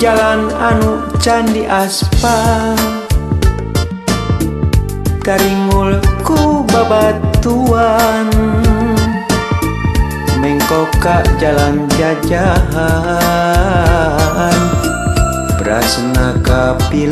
jalan anu candi aspal. Karingulku babatuan. Mengkoka jalan jajahan. Prasna kapi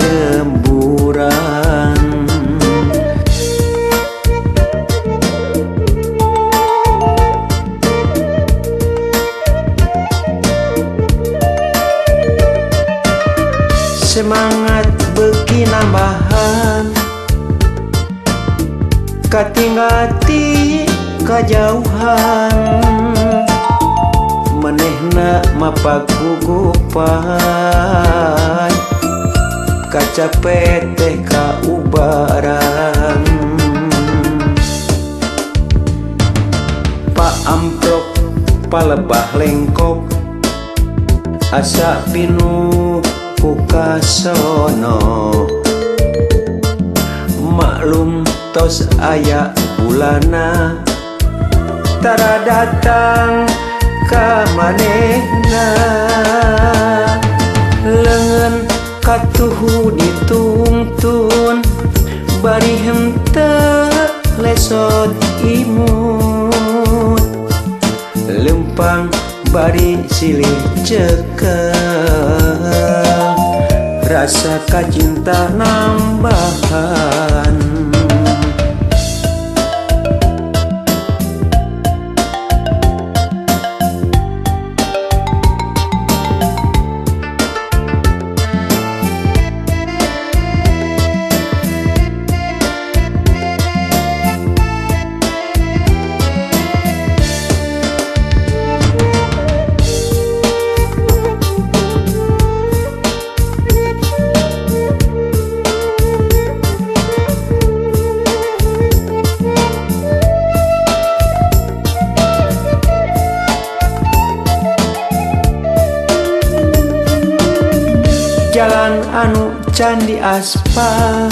katingati kejauhan menehna mapaggugupan kacapet teh kaubaran. Pak amprok palebah lengkop. Asa pinu kukasono. maklum tos aya bulanatara datang ka manehna. Lengan katuhu ditungtun bari hente lesot imut. Lempang bari silih cekel rasa kacinta nambahan. jalan anu candi aspal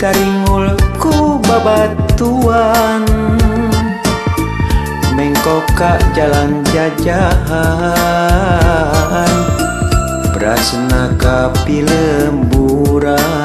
Taringulku babatuan. Mengkok ka jalan jajahan. Berasna ka pilemburan.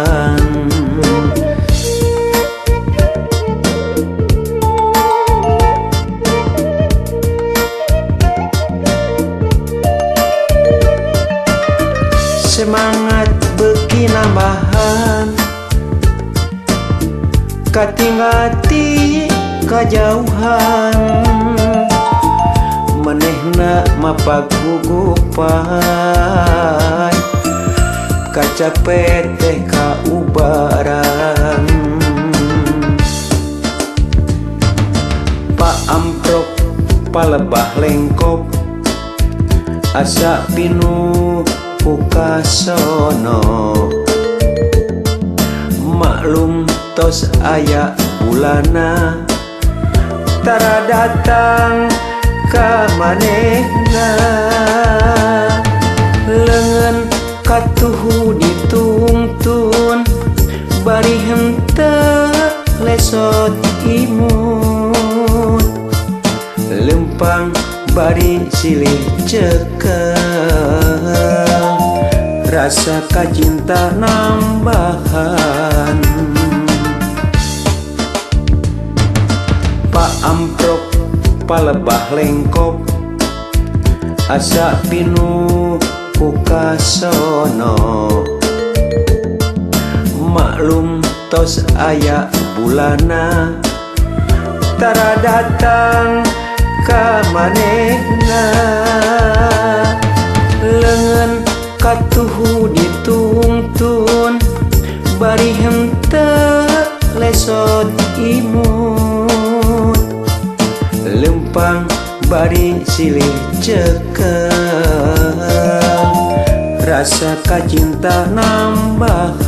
Katingati kajauhan Menehna mapagugupan Kaca peteh kaubaran. Pak amprok palebah lengkok Asa pinuh pukasono Maklum tos aya bulanatara datang ka manehna. Lengan katuhu ditungtun. Bari hente lesot imut. Lempang bari silih cekal rasa kacinta nambahan. Palebah lengkok Asa pinuh pukasono. Maklum tos aya bulana Tara datang ka manehna. Lengan katuhu ditungtun Bari hente lesot imut Kupang bari silih ceke rasa kacinta nambah